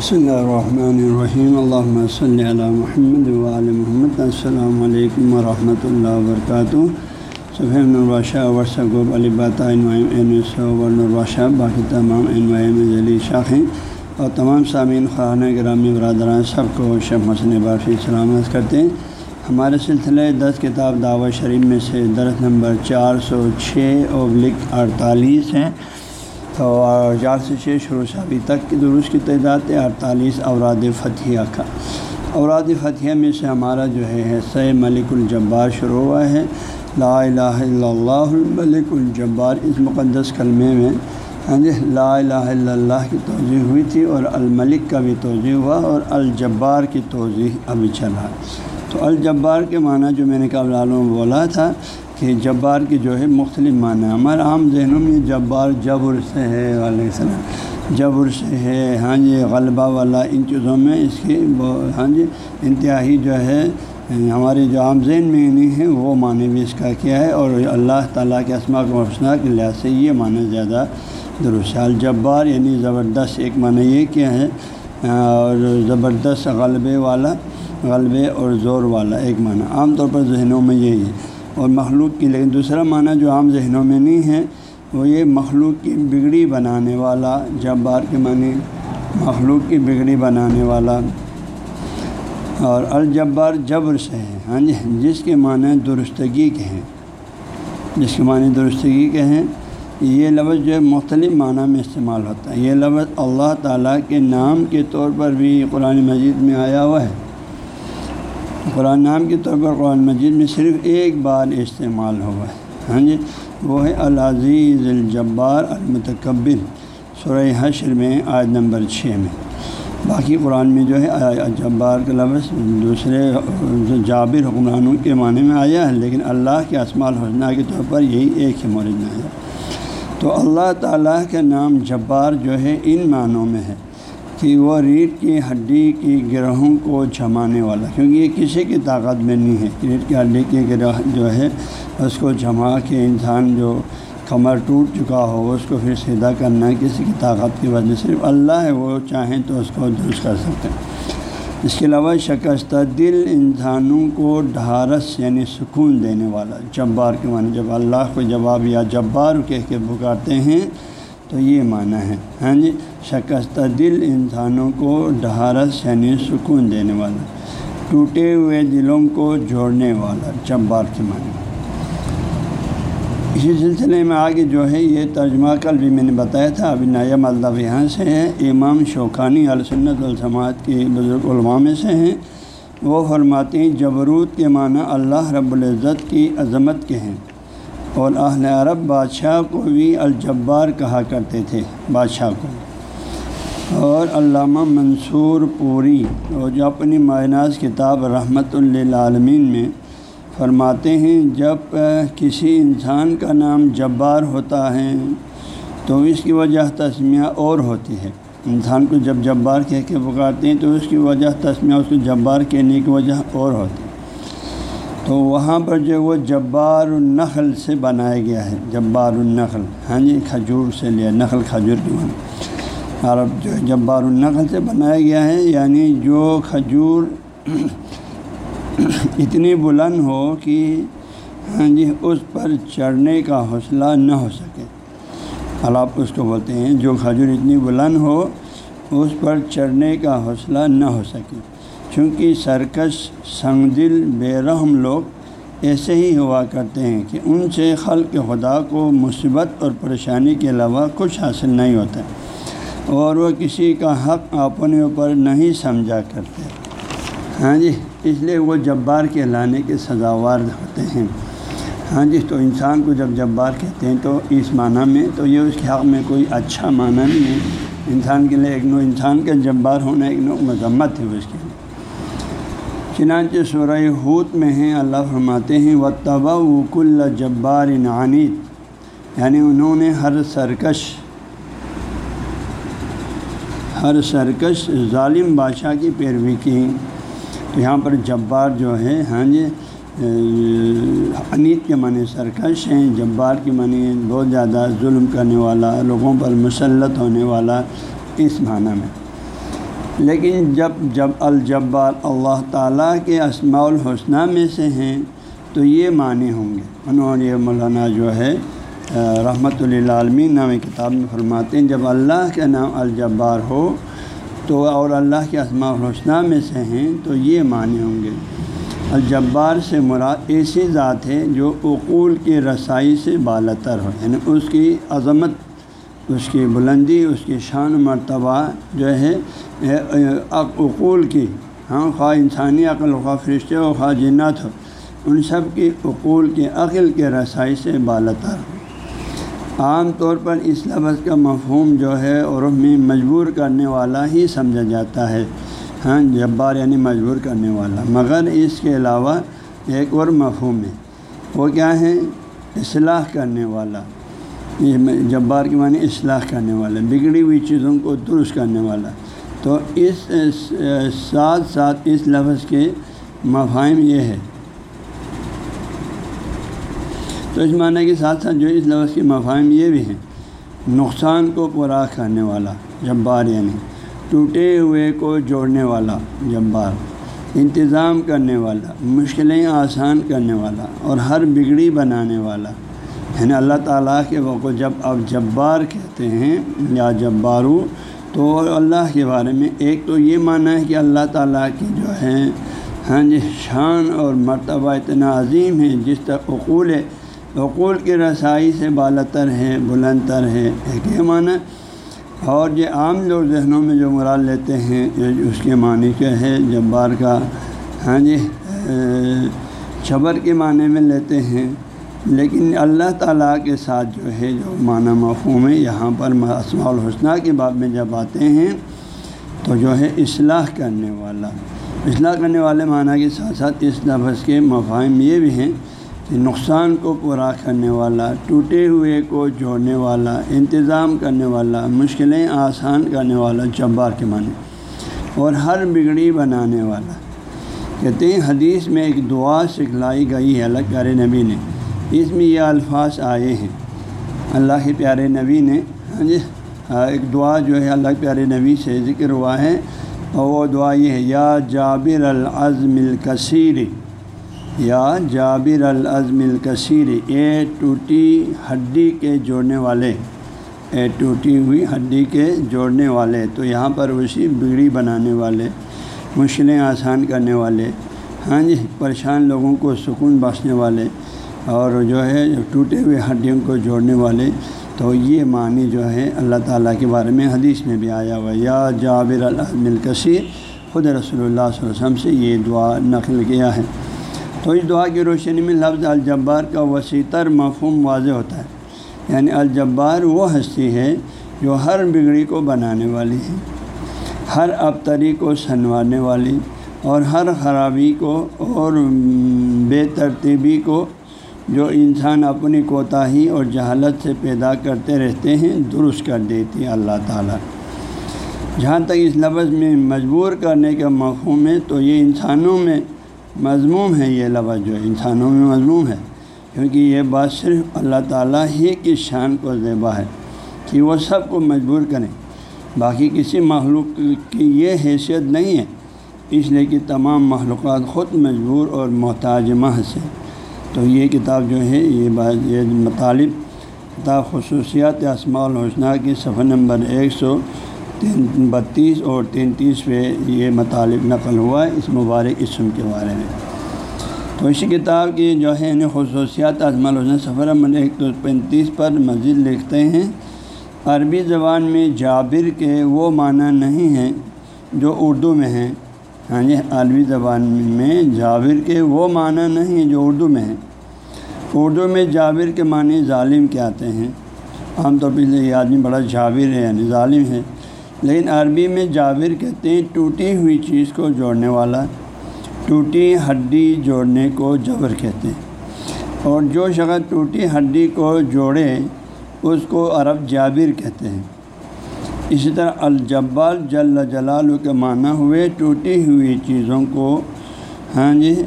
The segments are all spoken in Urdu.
بسم اللہ الرحمن الرحیم اللہ صلی علی محمد وعلی محمد السلام علیکم ورحمۃ اللہ وبرکاتہ صفیم الباشہ ورثہ علی الباشہ باقی تمام ذیلی شاخیں اور تمام سامعین خانہ گرامی برادران سب کو شب حسن بافی سلامت کرتے ہیں ہمارے سلسلے دس کتاب دعوت شریف میں سے درس نمبر چار سو چھ ابلک اڑتالیس ہیں تو چار سے چھ شروع سے ابھی تک کی درست کی تعداد ہے اڑتالیس اوراد فتحیہ کا۔ اوراد فتحیہ میں سے ہمارا جو ہے سی ملک الجبار شروع ہوا ہے۔ لا الہ الا اللہ الملک الجبار اس مقدس کلمے میں ہاں جی لا الہ الا اللہ کی توضیع ہوئی تھی اور الملک کا بھی توضیع ہوا اور الجبار کی توضیع ابھی چلا تو الجبار کے معنی جو میں نے قبل عالم بولا تھا کہ جبار کی جو ہے مختلف معنی ہے ہمارے عام ذہنوں میں جبار جبر سے ہے، علیہ السلام۔ جبر سے ہے ہاں جی غلبہ والا، ان چیزوں میں اس کی ہاں جی انتہائی جو ہے، ہمارے جو عام ذہن میں نہیں ہے، وہ معنی بھی اس کا کیا ہے۔ اور اللہ تعالیٰ کے اسماء کو وفسنا کے لحاظ سے یہ معنی زیادہ درست ہے۔ الجبار یعنی زبردست ایک معنی یہ کیا ہے، اور زبردست غلبے والا، غلبے اور زور والا ایک معنی۔ عام طور پر ذہنوں میں یہی ہے۔ اور مخلوق کی، لیکن دوسرا معنی جو عام ذہنوں میں نہیں ہے، وہ یہ مخلوق کی بگڑی بنانے والا، جب بار کے معنی مخلوق کی بگڑی بنانے والا اور الجبار جبر سے ہے۔ ہاں جی جس کے معنی درستگی کے ہیں۔ جس کے معنی درستگی کے ہیں، یہ لفظ جو ہے مختلف معنی میں استعمال ہوتا ہے۔ یہ لفظ اللہ تعالیٰ کے نام کے طور پر بھی قرآن مجید میں آیا ہوا ہے۔ قرآن نام کے طور پر قرآن مجید میں صرف ایک بار استعمال ہوا ہے۔ ہاں جی؟ وہ ہے العزیز الجبار المتکبر، سورہ حشر میں آج نمبر چھ میں۔ باقی قرآن میں جو ہے جبار کا لفظ دوسرے جابر حکمرانوں کے معنی میں آیا ہے، لیکن اللہ کے اسماع الحسنہ کے طور پر یہی ایک ہی مورد میں آیا تو اللہ تعالیٰ کا نام جبار جو ہے ان معنوں میں ہے۔ کہ وہ ریڑھ کی، ہڈی کی گروہوں کو جمانے والا، کیونکہ یہ کسی کی طاقت میں نہیں ہے۔ ریڑھ کی، ہڈی کی گروہ جو ہے، اس کو جما کے انسان جو کمر ٹوٹ چکا ہو، اس کو پھر سیدھا کرنا کسی کی طاقت کی وجہ صرف اللہ ہے، وہ چاہیں تو اس کو درست کر سکتے ہیں اس کے علاوہ، شکستہ دل انسانوں کو ڈھارس یعنی سکون دینے والا۔ جبار کے معنی، جب اللہ کو جواب یا جبار کہہ کے پکارتے ہیں تو یہ معنی ہے۔ ہاں جی شکست دل انسانوں کو ڈھارس یعنی سکون دینے والا، ٹوٹے ہوئے دلوں کو جوڑنے والا جبار کے معنی۔ اسی سلسلے میں آگے جو ہے، یہ ترجمہ کل بھی میں نے بتایا تھا، ابھی نیا مطلب یہاں سے ہے امام شوقانی علسنت السماعت کے بزرگ علماء میں سے ہیں۔ وہ فرماتے ہیں، جبروت کے معنی اللہ رب العزت کی عظمت کے ہیں۔ اور اہل عرب بادشاہ کو بھی الجبار کہا کرتے تھے، بادشاہ کو۔ اور علامہ منصور پوری اور جو اپنی معناز کتاب رحمت للعالمین میں فرماتے ہیں، جب کسی انسان کا نام جبار ہوتا ہے تو اس کی وجہ تسمیہ اور ہوتی ہے۔ انسان کو جب جبار کہہ کے پکارتے ہیں تو اس کی وجہ تسمیہ، اس کو جبار کہنے کی وجہ اور ہوتی ہے۔ تو وہاں پر جو وہ جبار النخل سے بنایا گیا ہے، جبار النخل۔ ہاں جی کھجور سے لیا، نخل، کھجور کی معنی عرب جو جبار النخل سے بنایا گیا ہے یعنی جو کھجور اتنی بلند ہو کہ ہاں جی اس پر چڑھنے کا حوصلہ نہ ہو سکے۔ آپ اس کو بولتے ہیں، جو کھجور اتنی بلند ہو، اس پر چڑھنے کا حوصلہ نہ ہو سکے۔ چونکہ سرکش سنگ دل بے رحم لوگ ایسے ہی ہوا کرتے ہیں کہ ان سے خلق خدا کو مصیبت اور پریشانی کے علاوہ کچھ حاصل نہیں ہوتا اور وہ کسی کا حق اپنے اوپر نہیں سمجھا کرتے۔ ہاں جی اس لیے وہ جبار کے لانے کے سزاوار ہوتے ہیں۔ ہاں جی تو انسان کو جب جبار کہتے ہیں تو اس معنی میں تو یہ اس کے حق میں کوئی اچھا معنی نہیں ہے۔ انسان کے لیے ایک نو، انسان کا جبار ہونا ایک نو مذمت ہے اس کے۔ لیے چنانچہ سورہ حوت میں ہیں، اللہ فرماتے ہیں و تبا وکل جبار عنید یعنی انہوں نے ہر سرکش ہر سرکش ظالم بادشاہ کی پیروی کی۔ تو یہاں پر جبار جو ہے ہاں جی انیت کے معنی سرکش ہیں، جبار کے معنی بہت زیادہ ظلم کرنے والا، لوگوں پر مسلط ہونے والا، اس معنی میں۔ لیکن جب جب الجبار اللہ تعالیٰ کے اسماع الحسنہ میں سے ہیں، تو یہ معنی ہوں گے۔ انہوں نے مولانا جو ہے رحمۃ اللہ عالمین نام کتاب میں فرماتے ہیں، جب اللہ کا نام الجبار ہو، تو اور اللہ کے اسماع الحسنہ میں سے ہیں، تو یہ معنی ہوں گے۔ الجبار سے مراد ایسی ذات ہے جو عقول کی رسائی سے بالتر ہو یعنی اس کی عظمت اس کی بلندی، اس کی شان مرتبہ جو ہے عقول کی ہاں خواہ انسانی عقل، خواہ فرشتے ہو، خواہ جنات ہو، ان سب کی عقول کی عقل کے رسائی سے بالتر عام طور پر اس لفظ کا مفہوم جو ہے عرف میں مجبور کرنے والا ہی سمجھا جاتا ہے ہاں جبار یعنی مجبور کرنے والا۔ مگر اس کے علاوہ ایک اور مفہوم ہے، وہ کیا ہے؟ اصلاح کرنے والا۔ جبار کے معنی اصلاح کرنے والا بگڑی ہوئی چیزوں کو درست کرنے والا تو اس ساتھ ساتھ اس لفظ کے مفاہم یہ ہے۔ تو اس معنی کے ساتھ ساتھ جو اس لفظ کے مفاہم یہ بھی ہیں، نقصان کو پورا کرنے والا جبار یعنی ٹوٹے ہوئے کو جوڑنے والا جبار، انتظام کرنے والا، مشکلیں آسان کرنے والا اور ہر بگڑی بنانے والا۔ یعنی اللہ تعالیٰ کے وہ جب اب جبار کہتے ہیں یا جبارو، تو اللہ کے بارے میں ایک تو یہ معنی ہے کہ اللہ تعالیٰ کی جو ہے ہاں جی شان اور مرتبہ اتنا عظیم ہے، جس طرح عقول ہے۔ عقول کی رسائی سے بالتر ہے، بلند تر ہے، ایک یہ معنی اور یہ عام لوگ ذہنوں میں جو مراد لیتے ہیں اس کے معنی کیا ہے؟ جبار کا ہاں جی چھبر کے معنی میں لیتے ہیں۔ لیکن اللہ تعالیٰ کے ساتھ جو ہے، جو معنی مفہوم ہے، یہاں پر اسماع الحسنہ کے باب میں جب آتے ہیں، تو جو ہے اصلاح کرنے والا، اصلاح کرنے والے معنی کے ساتھ ساتھ اس لفظ کے مفاہم یہ بھی ہیں کہ نقصان کو پورا کرنے والا، ٹوٹے ہوئے کو جوڑنے والا، انتظام کرنے والا، مشکلیں آسان کرنے والا، جبار کے معنی، اور ہر بگڑی بنانے والا۔ کہتے ہیں، حدیث میں ایک دعا سکھلائی گئی ہے، اللہ پیارے نبی نے۔ اس میں یہ الفاظ آئے ہیں۔ اللہ کے پیارے نبی نے ہاں جی ایک دعا جو ہے اللہ کے پیارے نبی سے ذکر ہوا ہے۔ اور وہ دعا یہ ہے، یا جابر العزم الکثیر، یا جابر العزم الکثیر، اے ٹوٹی ہڈی کے جوڑنے والے، اے ٹوٹی ہوئی ہڈی کے جوڑنے والے۔ تو یہاں پر اسی بگڑی بنانے والے مشکلیں آسان کرنے والے ہاں جی پریشان لوگوں کو سکون بخشنے والے۔ اور جو ہے ٹوٹے ہوئے ہڈیوں کو جوڑنے والے، تو یہ معنی جو ہے اللہ تعالیٰ کے بارے میں حدیث میں بھی آیا ہوا یا جابر الحم الکثیر خود رسول اللہ صلی اللہ علیہ وسلم سے یہ دعا نقل کیا ہے۔ تو اس دعا کی روشنی میں لفظ الجبار کا وسیع تر مفہوم واضح ہوتا ہے۔ یعنی الجبار وہ ہستی ہے جو ہر بگڑی کو بنانے والی ہے، ہر ابتری کو سنوارنے والی، اور ہر خرابی کو اور بے ترتیبی کو جو انسان اپنی کوتاہی اور جہالت سے پیدا کرتے رہتے ہیں، درست کر دیتی اللہ تعالیٰ۔ جہاں تک اس لفظ میں مجبور کرنے کا مفہوم ہے، تو یہ انسانوں میں مضموم ہے، یہ لفظ جو انسانوں میں مضموم ہے۔ کیونکہ یہ بات صرف اللہ تعالیٰ ہی کی شان کو زیبا ہے کہ وہ سب کو مجبور کریں باقی کسی مخلوق کی یہ حیثیت نہیں ہے، اس لیے کہ تمام مخلوقات خود مجبور اور محتاج محض ہیں۔ تو یہ کتاب جو ہے یہ بات یہ مطالب، کتاب خصوصیات اسماع الحسنہ کی صفحہ نمبر ایک سو تین بتیس اور تینتیس پہ یہ مطالب نقل ہوا ہے اس مبارک اسم کے بارے میں۔ تو اسی کتاب کی جو ہے یعنی خصوصیات اسماع الحسنہ صفحہ نمبر ایک سو پینتیس پر مزید لکھتے ہیں۔ عربی زبان میں جابر کے وہ معنی نہیں ہیں جو اردو میں ہیں۔ ہاں جی عربی زبان میں جابر کے وہ معنی نہیں جو اردو میں ہیں۔ اردو میں جابر کے معنی ظالم کے آتے ہیں۔ عام طور پہ یہ آدمی بڑا جابر ہے یعنی ظالم ہے۔ لیکن عربی میں جابر کہتے ہیں ٹوٹی ہوئی چیز کو جوڑنے والا، ٹوٹی ہڈی جوڑنے کو جبر کہتے ہیں۔ اور جو شخص ٹوٹی ہڈی کو جوڑے، اس کو عرب جابر کہتے ہیں۔ اسی طرح الجبال جل جلال کے معنی ہوئے ٹوٹی ہوئی چیزوں کو۔ ہاں جی۔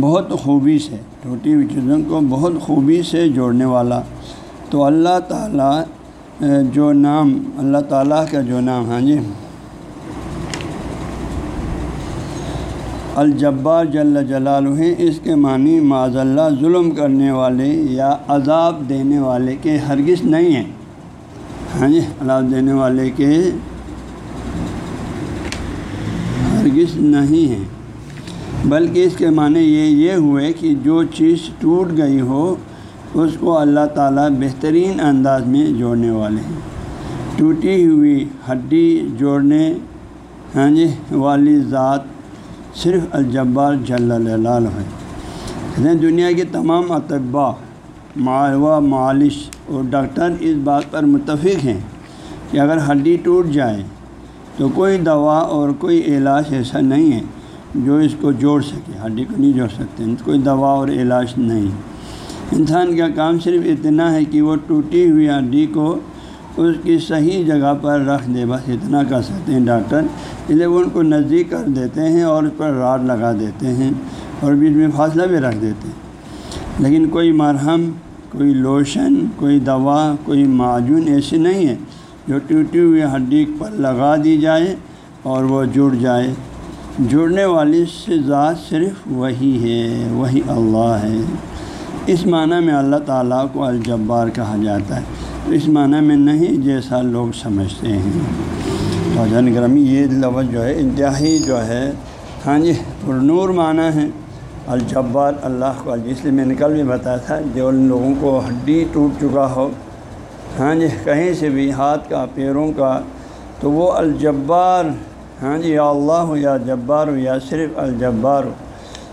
بہت خوبی سے، ٹوٹی ہوئی چیزوں کو بہت خوبی سے جوڑنے والا۔ تو اللہ تعالیٰ جو نام، اللہ تعالیٰ کا جو نام ہاں جی۔ الجبار جل جلال ہے اس کے معنی معذ اللہ ظلم کرنے والے یا عذاب دینے والے کے ہرگز نہیں ہیں۔ ہاں جی عذاب دینے والے کے ہرگز نہیں ہیں۔ بلکہ اس کے معنی یہ یہ ہوئے کہ جو چیز ٹوٹ گئی ہو، اس کو اللہ تعالیٰ بہترین انداز میں جوڑنے والے ہیں۔ ٹوٹی ہوئی ہڈی جوڑنے ہاں جی والی ذات صرف الجبار جلال ہے۔ دنیا کے تمام اطباء معاوہ معالش اور ڈاکٹر اس بات پر متفق ہیں کہ اگر ہڈی ٹوٹ جائے تو کوئی دوا اور کوئی علاج ایسا نہیں ہے جو اس کو جوڑ سکے، ہڈی کو نہیں جوڑ سکتے، کوئی دوا اور علاج نہیں۔ انسان کا کام صرف اتنا ہے کہ وہ ٹوٹی ہوئی ہڈی کو اس کی صحیح جگہ پر رکھ دے، بس اتنا کر سکتے ہیں ڈاکٹر۔ اس لیے وہ ان کو نزدیک کر دیتے ہیں اور اس پر راڈ لگا دیتے ہیں اور بیچ میں فاصلہ بھی رکھ دیتے ہیں۔ لیکن کوئی مرہم کوئی لوشن، کوئی دوا، کوئی معجون ایسی نہیں ہے جو ٹوٹی ہوئی ہڈی پر لگا دی جائے اور وہ جڑ جائے۔ جڑنے والی سے ذات صرف وہی ہے، وہی اللہ ہے۔ اس معنی میں اللہ تعالیٰ کو الجبار کہا جاتا ہے۔ تو اس معنی میں نہیں جیسا لوگ سمجھتے ہیں۔ تو جن گرمی یہ لفظ جو ہے، انتہائی جو ہے ہاں جی پر نور معنی ہے۔ الجبار اللہ کو جس لیے میں نے کل بھی بتایا تھا جو ان لوگوں کو ہڈی ٹوٹ چکا ہو ہاں جی کہیں سے بھی ہاتھ کا، پیروں کا، تو وہ الجبار ہاں جی یا اللہ ہو، یا جبار ہو، یا صرف الجبار ہو،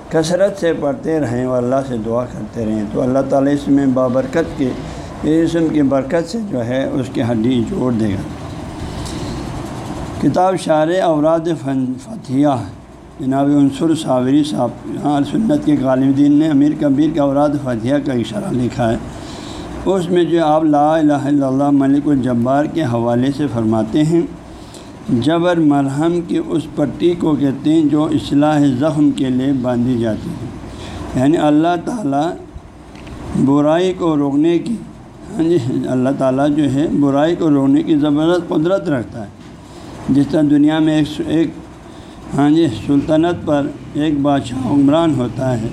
کثرت سے پڑھتے رہیں اور اللہ سے دعا کرتے رہیں۔ تو اللہ تعالیٰ اس میں بابرکت کے اسم کی برکت سے جو ہے اس کی ہڈی جوڑ دے گا۔ کتاب شاعر اوراد فن فتھیہ جناب عنصر صابری صاحب یہاں سنت کے غالب دین نے امیر کبیر کا اوراد فتھیہ کا اشارہ لکھا ہے۔ اس میں جو آپ لا الہ الا اللہ ملک الجبار کے حوالے سے فرماتے ہیں، جبر مرہم کی اس پٹی کو کہتے ہیں جو اصلاح زخم کے لیے باندھی جاتی ہے۔ یعنی اللہ تعالیٰ برائی کو روکنے کی ہاں جی اللہ تعالیٰ جو ہے برائی کو روکنے کی زبردست قدرت رکھتا ہے۔ جس طرح دنیا میں ایک ایک ہاں جی سلطنت پر ایک بادشاہ عمران ہوتا ہے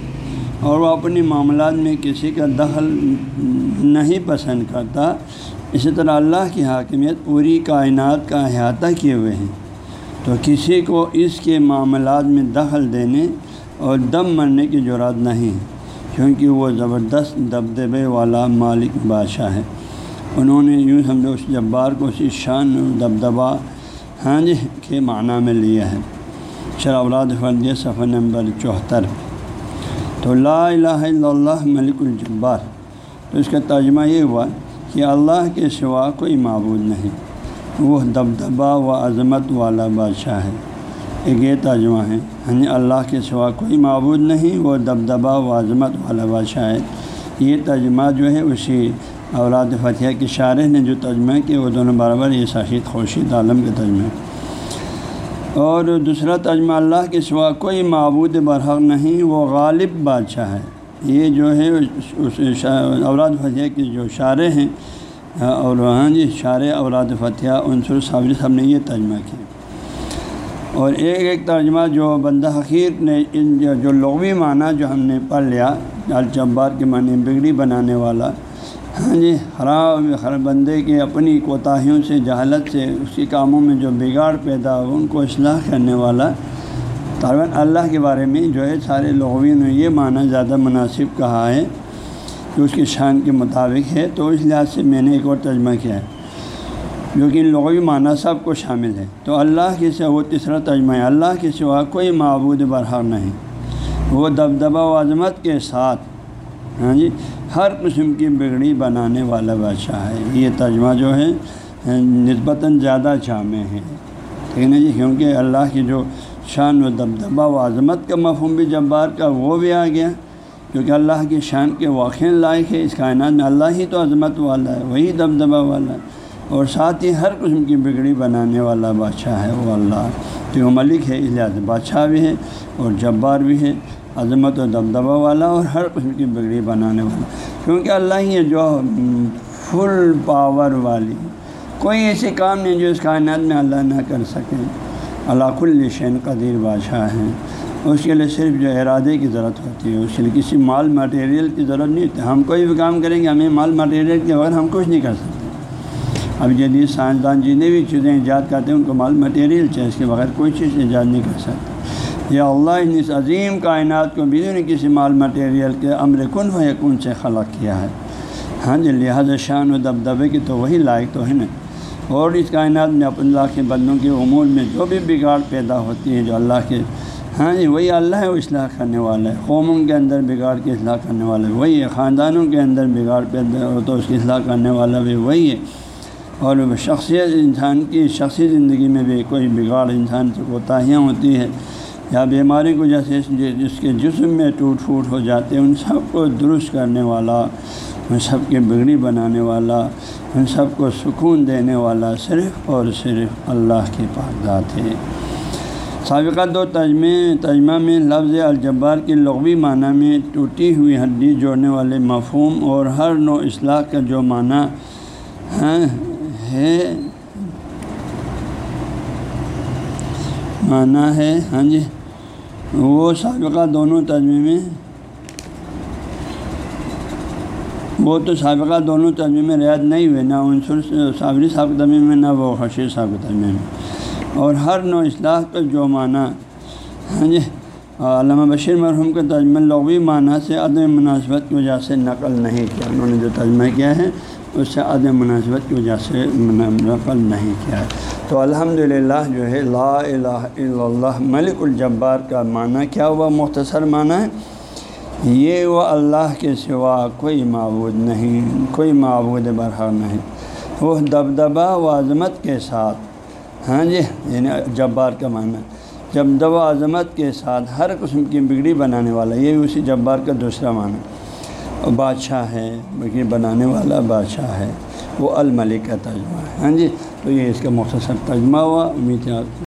اور وہ اپنی معاملات میں کسی کا دخل نہیں پسند کرتا، اسی طرح اللہ کی حاکمیت پوری کائنات کا احاطہ کیے ہوئے ہیں۔ تو کسی کو اس کے معاملات میں دخل دینے اور دم مرنے کی ضرورت نہیں کیونکہ وہ زبردست دبدبے والا مالک بادشاہ ہے۔ انہوں نے یوں سمجھو، اس جبار کو اسی شان دبدبا ہاں جی کے معنیٰ میں لیا ہے۔ اولاد فردیہ صفحہ نمبر چوہتر۔ تو لا الہ الا اللہ ملک الجبار۔ تو اس کا ترجمہ یہ ہوا کہ اللہ کے سوا کوئی معبود نہیں۔ وہ دبدبا و عظمت والا بادشاہ ہے۔ ایک یہ ترجمہ ہے یعنی اللہ کے سوا کوئی معبود نہیں، وہ دبدبا و عظمت والا بادشاہ ہے۔ یہ ترجمہ جو ہے، اسی اولاد فتح کے شارح نے جو ترجمہ کیا وہ دونوں برابر یہ شاشد خورشید عالم کے ترجمہ اور دوسرا ترجمہ اللہ کے سوا کوئی معبود برحق نہیں، وہ غالب بادشاہ ہے۔ یہ جو ہے، اس اولاد فتح کے جو شارے ہیں، اور ہاں جی شار اولاد فتح عنصر صابر صاحب نے یہ ترجمہ کیا۔ اور ایک ایک ترجمہ جو بندہ حقیر نے ان جو لغوی معنی جو ہم نے پڑھ لیا الجبار کے معنی بگڑی بنانے والا ہاں جی خراب ہر بندے کے اپنی کوتاہیوں سے، جہالت سے اس کے کاموں میں جو بگاڑ پیدا ہو ان کو اصلاح کرنے والا طالباً اللہ کے بارے میں جو ہے، سارے لغوی نے یہ معنی زیادہ مناسب کہا ہے کہ اس کی شان کے مطابق ہے۔ تو اس لحاظ سے میں نے ایک اور ترجمہ کیا ہے، جو کہ ان لغوی معنی سب کو شامل ہے۔ تو اللہ کے سوا وہ تیسرا تجمہ ہے۔ اللہ کے سوا کوئی معبود برحق نہیں۔ وہ دبدبہ و عظمت کے ساتھ ہاں جی ہر قسم کی بگڑی بنانے والا بادشاہ ہے۔ یہ ترجمہ جو ہے، نسبتاً زیادہ جامع ہے۔ ٹھیک ہے نا جی کیونکہ اللہ کی جو شان و دبدبہ و عظمت کا مفہوم بھی جبار کا، وہ بھی آ گیا۔ کیونکہ اللہ کی شان کے واقع لائق ہے، اس کائنات میں اللہ ہی تو عظمت والا ہے، وہی دبدبہ والا ہے۔ اور ساتھ ہی ہر قسم کی بگڑی بنانے والا بادشاہ ہے وہ اللہ۔ تو ملک ہے، اس لحاظ بادشاہ بھی ہے اور جبار بھی ہے۔ عظمت و دبدبہ والا اور ہر قسم کی بگڑی بنانے والا۔ کیونکہ اللہ ہی ہے جو فل پاور والی۔ کوئی ایسے کام نہیں جو اس کائنات میں اللہ نہ کر سکے۔ اللہ کل شین قدیر بادشاہ ہیں۔ اس کے لیے صرف جو ارادے کی ضرورت ہوتی ہے، اس کے لیے کسی مال مٹیریل کی ضرورت نہیں ہوتی۔ ہم کوئی بھی کام کریں گے، ہمیں مال مٹیریل کے بغیر ہم کچھ نہیں کر سکتے۔ اب جدید سائنسدان جتنے بھی چیزیں ایجاد کرتے ہیں، ان کو مال مٹیریل چاہیے، اس کے بغیر کوئی چیز ایجاد نہیں کر سکتے۔ یا اللہ اس عظیم کائنات کو بدون کسی مال مٹیریل کے امر کن و یکن سے خلق کیا ہے۔ ہاں جی لہٰذا شان و دبدبے کی تو وہی لائق تو ہے نا۔ اور اس کائنات میں اپ اللہ کے بندوں کے امور میں جو بھی بگاڑ پیدا ہوتی ہے جو اللہ کے ہاں جی وہی اللہ ہے، وہ اصلاح کرنے والا ہے۔ قوموں کے اندر بگاڑ کی اصلاح کرنے والا ہے۔ وہی ہے، خاندانوں کے اندر بگاڑ پیدا ہو تو اس کی اصلاح کرنے والا بھی وہی ہے۔ اور شخصیت انسان کی، شخصی زندگی میں بھی کوئی بگاڑ انسان سے کوتاہیاں ہوتی ہے یا بیماری کو جیسے جس کے جسم میں ٹوٹ پھوٹ ہو جاتے ہیں، ان سب کو درست کرنے والا، ان سب کی بگڑی بنانے والا، ان سب کو سکون دینے والا صرف اور صرف اللہ کے پاس ذات ہے۔ سابقہ دو تجمے، تجمہ میں لفظ الجبار کی لغوی معنی میں ٹوٹی ہوئی ہڈی جوڑنے والے مفہوم اور ہر نو اصلاح کا جو معنی ہاں، ہے معنی ہے ہاں جی وہ سابقہ دونوں تجمے میں وہ تو سابقہ دونوں تجمے میں رعایت نہیں ہوئے، نہ عنصر صابری صاحب تجمے میں، نہ وہ خشیر صاحب کے تجمے میں۔ اور ہر نو اصلاح کا جو معنی ہاں جی علامہ بشیر مرحوم کا تجمہ لغوی معنی سے عدم مناسبت کی وجہ سے نقل نہیں کیا۔ انہوں نے جو تجمہ کیا ہے اس سے عدم مناسبت کی وجہ سے نقل نہیں کیا۔ ہے تو الحمد جو ہے، لا الہ الا اللہ، ملک الجبار کا معنی کیا ہوا؟ مختصر معنی ہے، یہ وہ اللہ کے سوا کوئی معبود نہیں، کوئی معبود برحق نہیں۔ وہ دبدبہ و عظمت کے ساتھ ہاں جی؟ یعنی جبار کا معنی۔ جب دب عظمت کے ساتھ ہر قسم کی بگڑی بنانے والا، یہ اسی جبار کا دوسرا معنی۔ بادشاہ ہے، بلکہ بنانے والا بادشاہ ہے۔ وہ الملک کا ترجمہ ہے۔ ہاں جی تو یہ اس کا مختصر ترجمہ ہوا۔ امید